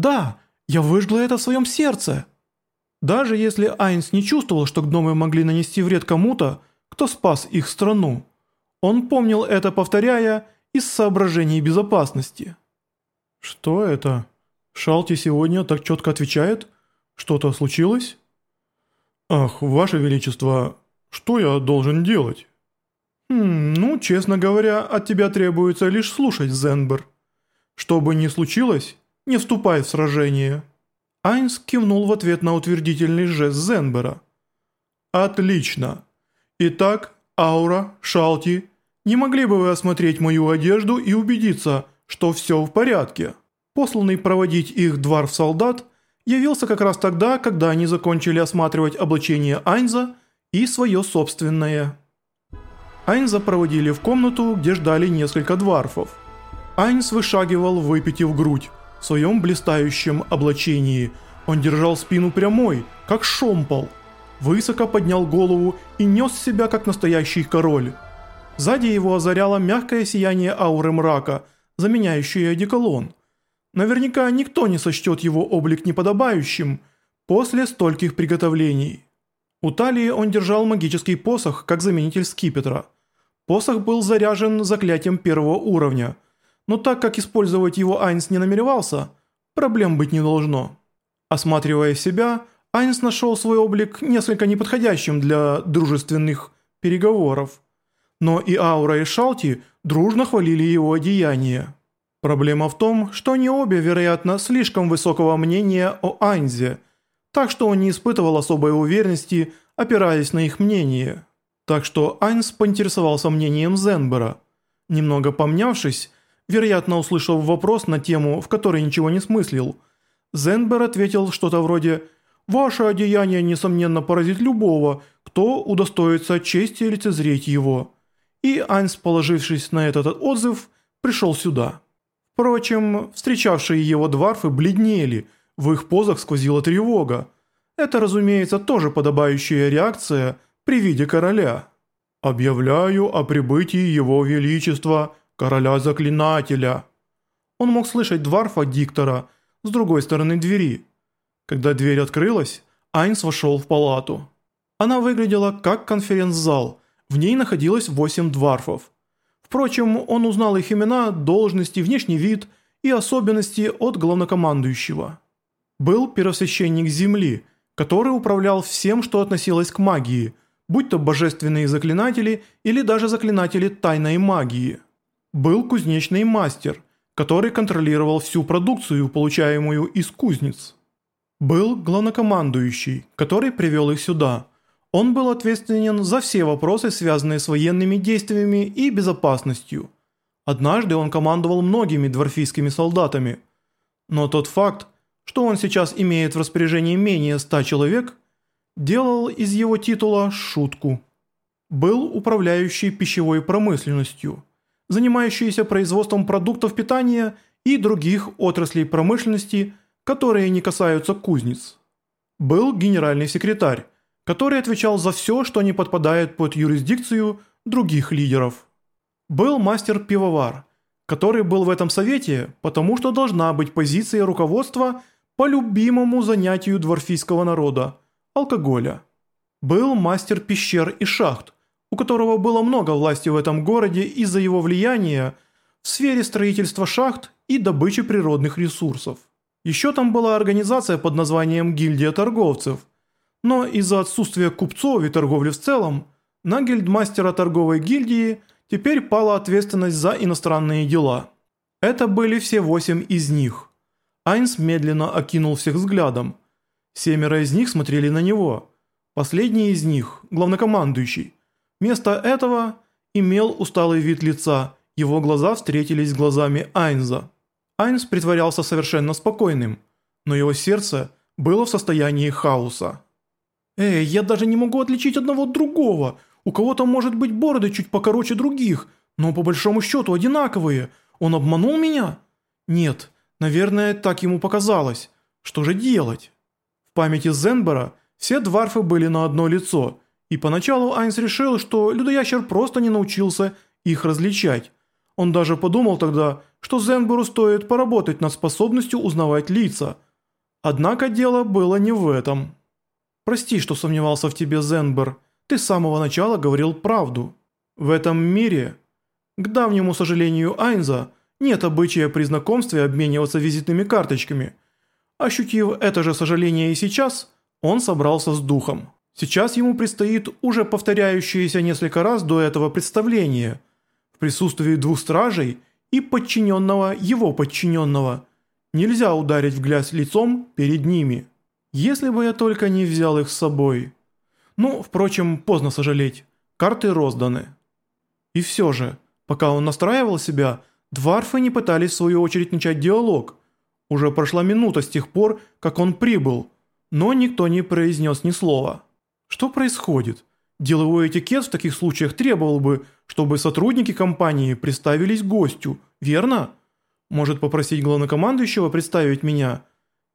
«Да, я выжгла это в своем сердце». Даже если Айнс не чувствовал, что гномы могли нанести вред кому-то, кто спас их страну, он помнил это, повторяя, из соображений безопасности. «Что это? Шалти сегодня так четко отвечает? Что-то случилось?» «Ах, Ваше Величество, что я должен делать?» «Хм, ну, честно говоря, от тебя требуется лишь слушать, Зенбер. Что бы ни случилось, не вступай в сражение». Айнс кивнул в ответ на утвердительный жест Зенбера. «Отлично. Итак, Аура, Шалти, не могли бы вы осмотреть мою одежду и убедиться, что все в порядке?» Посланный проводить их дворф-солдат явился как раз тогда, когда они закончили осматривать облачение Айнза и свое собственное. Айнза проводили в комнату, где ждали несколько дварфов. Айнс вышагивал, выпитив грудь. В своем блистающем облачении он держал спину прямой, как шомпол. Высоко поднял голову и нес себя, как настоящий король. Сзади его озаряло мягкое сияние ауры мрака, заменяющее одеколон. Наверняка никто не сочтет его облик неподобающим после стольких приготовлений. У талии он держал магический посох, как заменитель скипетра. Посох был заряжен заклятием первого уровня, но так как использовать его Айнс не намеревался, проблем быть не должно. Осматривая себя, Айнс нашел свой облик несколько неподходящим для дружественных переговоров. Но и Аура и Шалти дружно хвалили его одеяние. Проблема в том, что они обе, вероятно, слишком высокого мнения о Айнзе – так что он не испытывал особой уверенности, опираясь на их мнение. Так что Айнс поинтересовался мнением Зенбера. Немного помнявшись, вероятно услышав вопрос на тему, в которой ничего не смыслил, Зенбер ответил что-то вроде «Ваше одеяние, несомненно, поразит любого, кто удостоится чести лицезреть его». И Айнс, положившись на этот отзыв, пришел сюда. Впрочем, встречавшие его дварфы бледнели – в их позах сквозила тревога. Это, разумеется, тоже подобающая реакция при виде короля. «Объявляю о прибытии его величества, короля-заклинателя». Он мог слышать дворфа диктора с другой стороны двери. Когда дверь открылась, Айнс вошел в палату. Она выглядела как конференц-зал, в ней находилось восемь дворфов. Впрочем, он узнал их имена, должности, внешний вид и особенности от главнокомандующего был первосвященник Земли, который управлял всем, что относилось к магии, будь то божественные заклинатели или даже заклинатели тайной магии. Был кузнечный мастер, который контролировал всю продукцию, получаемую из кузнец. Был главнокомандующий, который привел их сюда. Он был ответственен за все вопросы, связанные с военными действиями и безопасностью. Однажды он командовал многими дворфийскими солдатами. Но тот факт, что он сейчас имеет в распоряжении менее ста человек, делал из его титула шутку. Был управляющий пищевой промышленностью, занимающийся производством продуктов питания и других отраслей промышленности, которые не касаются кузнец. Был генеральный секретарь, который отвечал за все, что не подпадает под юрисдикцию других лидеров. Был мастер-пивовар, который был в этом совете, потому что должна быть позиция руководства – по любимому занятию дворфийского народа – алкоголя. Был мастер пещер и шахт, у которого было много власти в этом городе из-за его влияния в сфере строительства шахт и добычи природных ресурсов. Еще там была организация под названием «Гильдия торговцев», но из-за отсутствия купцов и торговли в целом на гильдмастера торговой гильдии теперь пала ответственность за иностранные дела. Это были все восемь из них. Айнс медленно окинул всех взглядом. Семеро из них смотрели на него. Последний из них, главнокомандующий. Вместо этого имел усталый вид лица, его глаза встретились с глазами Айнза. Айнс притворялся совершенно спокойным, но его сердце было в состоянии хаоса. «Эй, я даже не могу отличить одного от другого. У кого-то может быть бороды чуть покороче других, но по большому счету одинаковые. Он обманул меня? Нет, Наверное, так ему показалось. Что же делать? В памяти Зенбера все дварфы были на одно лицо, и поначалу Айнс решил, что людоящер просто не научился их различать. Он даже подумал тогда, что Зенбуру стоит поработать над способностью узнавать лица. Однако дело было не в этом. Прости, что сомневался в тебе, Зенбер. Ты с самого начала говорил правду. В этом мире, к давнему сожалению Айнза, нет обычая при знакомстве обмениваться визитными карточками. Ощутив это же сожаление и сейчас, он собрался с духом. Сейчас ему предстоит уже повторяющееся несколько раз до этого представление в присутствии двух стражей и подчиненного его подчиненного. Нельзя ударить в грязь лицом перед ними. Если бы я только не взял их с собой. Ну, впрочем, поздно сожалеть. Карты розданы. И все же, пока он настраивал себя, дварфы не пытались в свою очередь начать диалог. Уже прошла минута с тех пор, как он прибыл, но никто не произнес ни слова. Что происходит? Деловой этикет в таких случаях требовал бы, чтобы сотрудники компании представились гостю, верно? Может попросить главнокомандующего представить меня?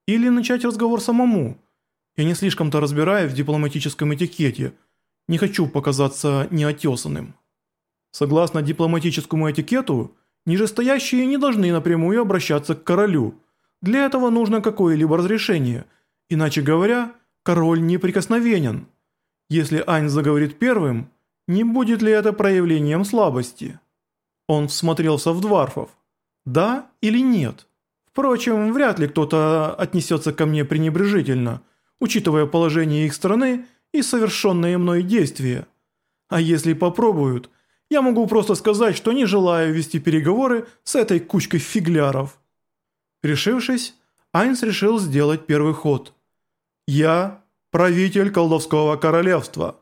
Или начать разговор самому? Я не слишком-то разбираюсь в дипломатическом этикете. Не хочу показаться неотесанным. Согласно дипломатическому этикету, нижестоящие не должны напрямую обращаться к королю. Для этого нужно какое-либо разрешение. Иначе говоря, король неприкосновенен. Если Ань заговорит первым, не будет ли это проявлением слабости? Он всмотрелся в дварфов. Да или нет? Впрочем, вряд ли кто-то отнесется ко мне пренебрежительно, учитывая положение их страны и совершенные мной действия. А если попробуют, я могу просто сказать, что не желаю вести переговоры с этой кучкой фигляров. Решившись, Айнс решил сделать первый ход. «Я правитель колдовского королевства,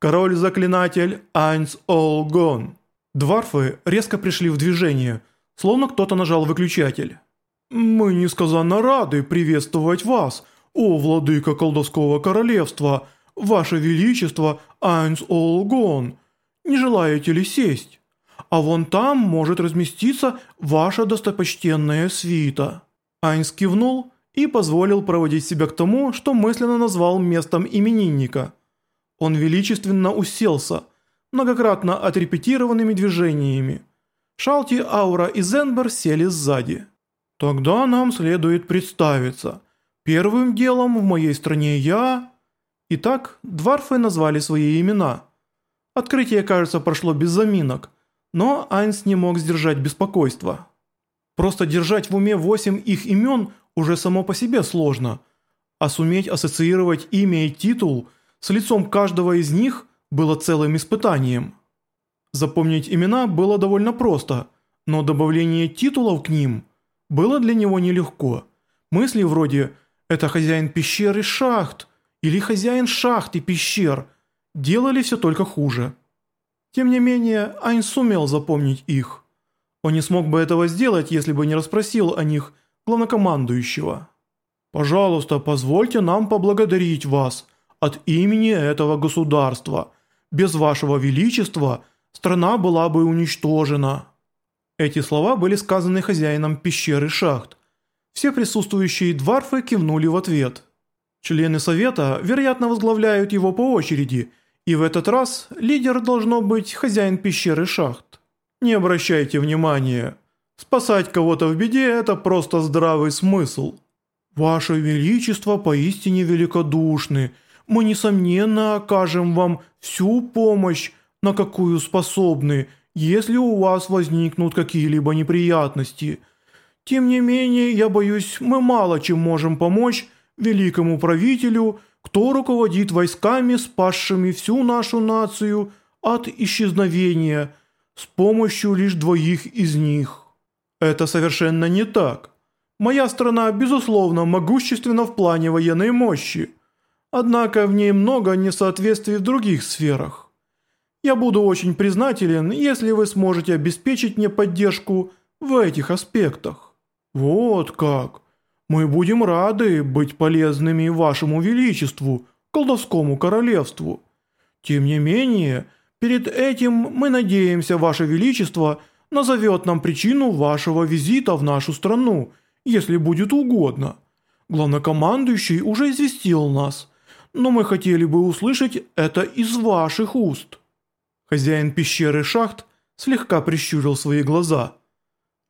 король-заклинатель Айнс Олгон. Дварфы резко пришли в движение, словно кто-то нажал выключатель. «Мы несказанно рады приветствовать вас, о владыка колдовского королевства, ваше величество Айнс Олгон. Не желаете ли сесть? А вон там может разместиться ваша достопочтенная свита». Айнс кивнул и позволил проводить себя к тому, что мысленно назвал местом именинника. Он величественно уселся, многократно отрепетированными движениями. Шалти, Аура и Зенбер сели сзади. «Тогда нам следует представиться. Первым делом в моей стране я...» Итак, дварфы назвали свои имена. Открытие, кажется, прошло без заминок, но Айнс не мог сдержать беспокойство. Просто держать в уме восемь их имен уже само по себе сложно, а суметь ассоциировать имя и титул с лицом каждого из них было целым испытанием. Запомнить имена было довольно просто, но добавление титулов к ним было для него нелегко. Мысли вроде «это хозяин пещеры шахт» или «хозяин шахт и пещер» делали все только хуже. Тем не менее, Айн сумел запомнить их. Он не смог бы этого сделать, если бы не расспросил о них главнокомандующего. «Пожалуйста, позвольте нам поблагодарить вас от имени этого государства. Без вашего величества страна была бы уничтожена». Эти слова были сказаны хозяином пещеры шахт. Все присутствующие дварфы кивнули в ответ. Члены совета, вероятно, возглавляют его по очереди, и в этот раз лидер должно быть хозяин пещеры шахт. Не обращайте внимания. Спасать кого-то в беде – это просто здравый смысл. Ваше Величество поистине великодушны. Мы, несомненно, окажем вам всю помощь, на какую способны, если у вас возникнут какие-либо неприятности. Тем не менее, я боюсь, мы мало чем можем помочь великому правителю, кто руководит войсками, спасшими всю нашу нацию от исчезновения, с помощью лишь двоих из них». Это совершенно не так. Моя страна, безусловно, могущественна в плане военной мощи. Однако в ней много несоответствий в других сферах. Я буду очень признателен, если вы сможете обеспечить мне поддержку в этих аспектах. Вот как. Мы будем рады быть полезными вашему величеству, колдовскому королевству. Тем не менее, перед этим мы надеемся, ваше величество – назовет нам причину вашего визита в нашу страну, если будет угодно. Главнокомандующий уже известил нас, но мы хотели бы услышать это из ваших уст». Хозяин пещеры шахт слегка прищурил свои глаза.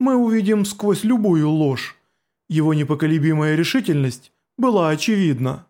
мы увидим сквозь любую ложь. Его непоколебимая решительность была очевидна.